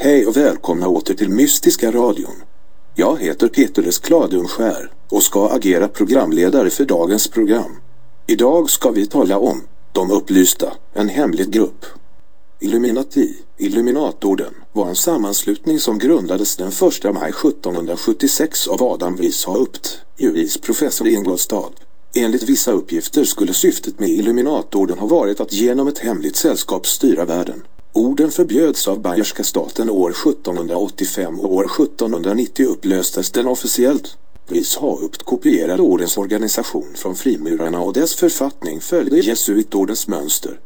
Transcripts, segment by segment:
Hej och välkomna åter till Mystiska radion. Jag heter Peter Skladumskär och ska agera programledare för dagens program. Idag ska vi tala om De upplysta, en hemlig grupp. Illuminati, Illuminatorden, var en sammanslutning som grundades den 1 maj 1776 av Adam Weishaupt, jurisprofessor i Ingolstad. Enligt vissa uppgifter skulle syftet med Illuminatorden ha varit att genom ett hemligt sällskap styra världen. Orden förbjöds av bayerska staten år 1785 och år 1790 upplöstes den officiellt. Weishaupt kopierade ordens organisation från frimurarna och dess författning följde jesuitordens mönster.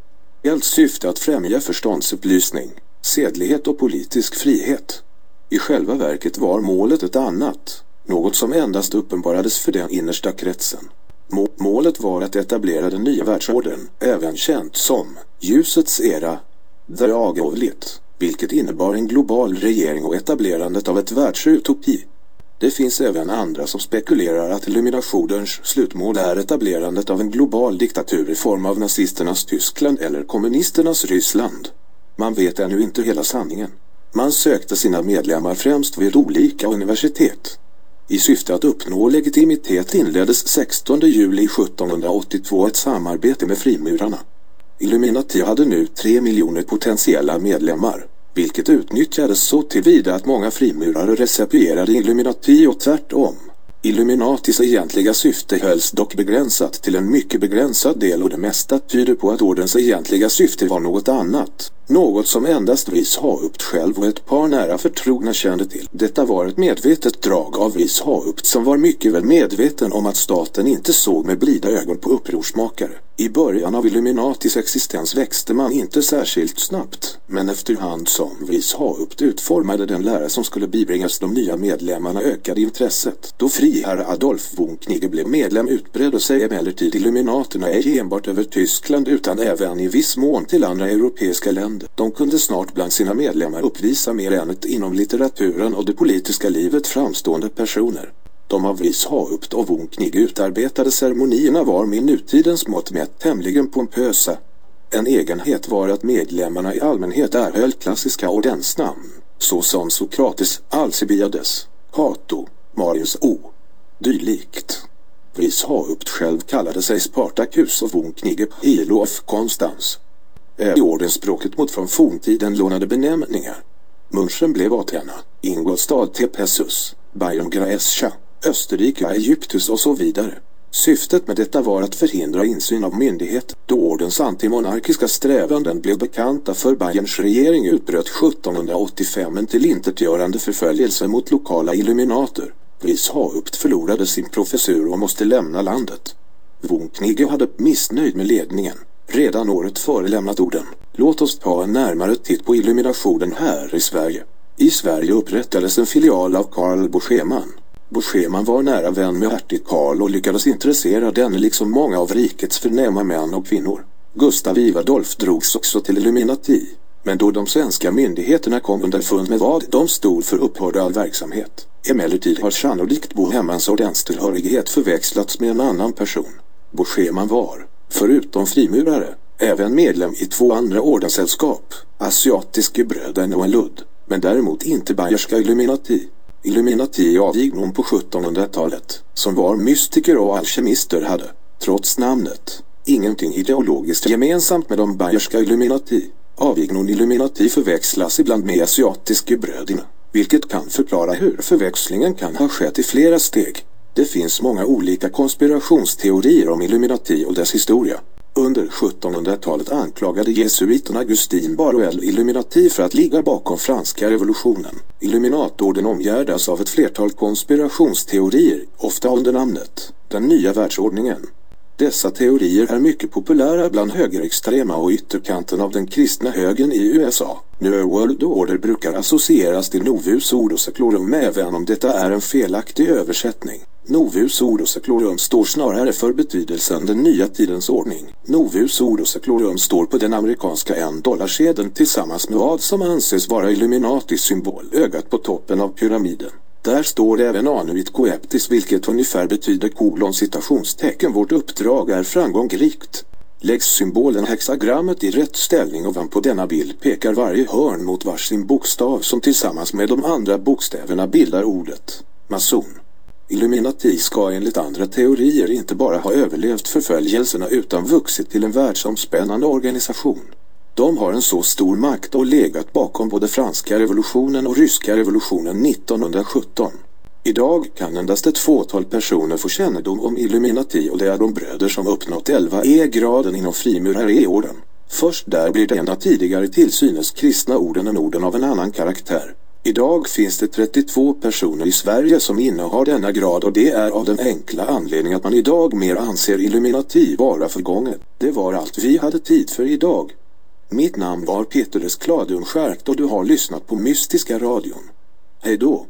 Helt syfte att främja förståndsupplysning, sedlighet och politisk frihet. I själva verket var målet ett annat, något som endast uppenbarades för den innersta kretsen. Målet var att etablera den nya världsordern, även känt som ljusets era, Dragovligt, vilket innebar en global regering och etablerandet av ett världsutopi. Det finns även andra som spekulerar att illuminationens slutmål är etablerandet av en global diktatur i form av nazisternas Tyskland eller kommunisternas Ryssland. Man vet ännu inte hela sanningen. Man sökte sina medlemmar främst vid olika universitet. I syfte att uppnå legitimitet inleddes 16 juli 1782 ett samarbete med frimurarna. Illuminati hade nu tre miljoner potentiella medlemmar, vilket utnyttjades så tillvida att många frimurare recipierade Illuminati och tvärtom. Illuminatis egentliga syfte hölls dock begränsat till en mycket begränsad del och det mesta tyder på att ordens egentliga syfte var något annat. Något som endast Weishaupt själv och ett par nära förtrogna kände till. Detta var ett medvetet drag av Weishaupt som var mycket väl medveten om att staten inte såg med blida ögon på upprorsmakare. I början av Illuminatis existens växte man inte särskilt snabbt, men efterhand som Weishaupt utformade den lära som skulle bibringas de nya medlemmarna ökade intresset. Då friherre Adolf von Knigge blev medlem utbredde sig emellertid Illuminaterna ej enbart över Tyskland utan även i viss mån till andra europeiska länder. De kunde snart bland sina medlemmar uppvisa mer än ett inom litteraturen och det politiska livet framstående personer. De av Weishaupt och Wunknig utarbetade ceremonierna var med nutidens mått mätt tämligen pompösa. En egenhet var att medlemmarna i allmänhet erhöll klassiska ordensnamn, såsom Sokrates, Alcibiades, Cato, Marius O. Dylikt. Weishaupt själv kallade sig Spartacus och Wunknige, Knigge of Konstans. Eh, I ordensspråket mot från forntiden lånade benämningar. Munchen blev Athena, Ingolstad Tepessus, Bayern Graescha, Österrike Egyptus och så vidare. Syftet med detta var att förhindra insyn av myndighet. Då ordens antimonarkiska strävanden blev bekanta för Bayerns regering utbröt 1785 en tillintetgörande förföljelse mot lokala illuminater. Weishaupt förlorade sin professur och måste lämna landet. Von hade missnöjd med ledningen. Redan året före lämnat orden. Låt oss ta en närmare titt på illuminationen här i Sverige. I Sverige upprättades en filial av Carl Boscheman. Boscheman var nära vän med hertig Karl och lyckades intressera denne liksom många av rikets förnäma män och kvinnor. Gustav Ivadolf drogs också till Illuminati. Men då de svenska myndigheterna kom underfund med vad de stod för upphörde all verksamhet. Emellertid har sannolikt Bohemmans ordenstillhörighet förväxlats med en annan person. Boscheman var, förutom frimurare, även medlem i två andra ordenssällskap, Asiatiske bröden och en ludd, men däremot inte Bayerska Illuminati. Illuminati avgick någon på 1700-talet, som var mystiker och alkemister hade, trots namnet, ingenting ideologiskt gemensamt med de bayerska Illuminati. Avignon Illuminati förväxlas ibland med asiatiska bröderna, vilket kan förklara hur förväxlingen kan ha skett i flera steg. Det finns många olika konspirationsteorier om Illuminati och dess historia. Under 1700-talet anklagade jesuiten Augustin Baruel Illuminati för att ligga bakom franska revolutionen. Illuminatorden omgärdas av ett flertal konspirationsteorier, ofta under namnet Den nya världsordningen. Dessa teorier är mycket populära bland högerextrema och ytterkanten av den kristna högen i USA. New World Order brukar associeras till Novus Ordo Seclorum även om detta är en felaktig översättning. Novus Ordo Seclorum står snarare för betydelsen den nya tidens ordning. Novus Ordo Seclorum står på den amerikanska en dollarsedeln tillsammans med vad som anses vara Illuminatis symbol, ögat på toppen av pyramiden. Där står även anuit coeptis vilket ungefär betyder kolon citationstecken vårt uppdrag är framgångsrikt läggs symbolen hexagrammet i rätt ställning ovanpå denna bild pekar varje hörn mot varsin bokstav som tillsammans med de andra bokstäverna bildar ordet mason. Illuminati ska enligt andra teorier inte bara ha överlevt förföljelserna utan vuxit till en världsomspännande organisation. De har en så stor makt och legat bakom både franska revolutionen och ryska revolutionen 1917. Idag kan endast ett fåtal personer få kännedom om Illuminati och det är de bröder som uppnått 11 E-graden inom frimurare-orden. Först där blir denna tidigare till synes kristna orden än orden av en annan karaktär. Idag finns det 32 personer i Sverige som innehar denna grad och det är av den enkla anledningen att man idag mer anser Illuminati vara förgånget. Det var allt vi hade tid för idag. Mitt namn var Peter Kladunskärkt och du har lyssnat på Mystiska radion. Hej då!